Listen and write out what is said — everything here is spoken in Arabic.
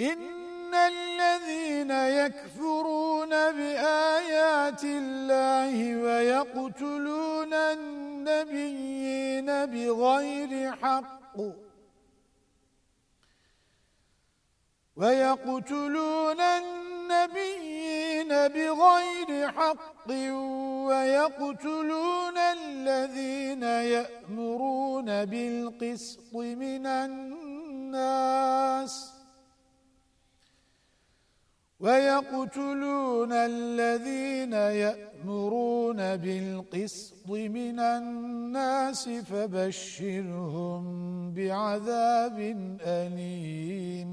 إن الذين يكفرون بآيات الله ويقتلون النبيين بغير حق ويقتلون النبيين بغير حق ويقتلون الذين يأمرون بالقسط من الناس ويقتلون الذين يأمرون بالقسط من الناس فبشرهم بعذاب أليم.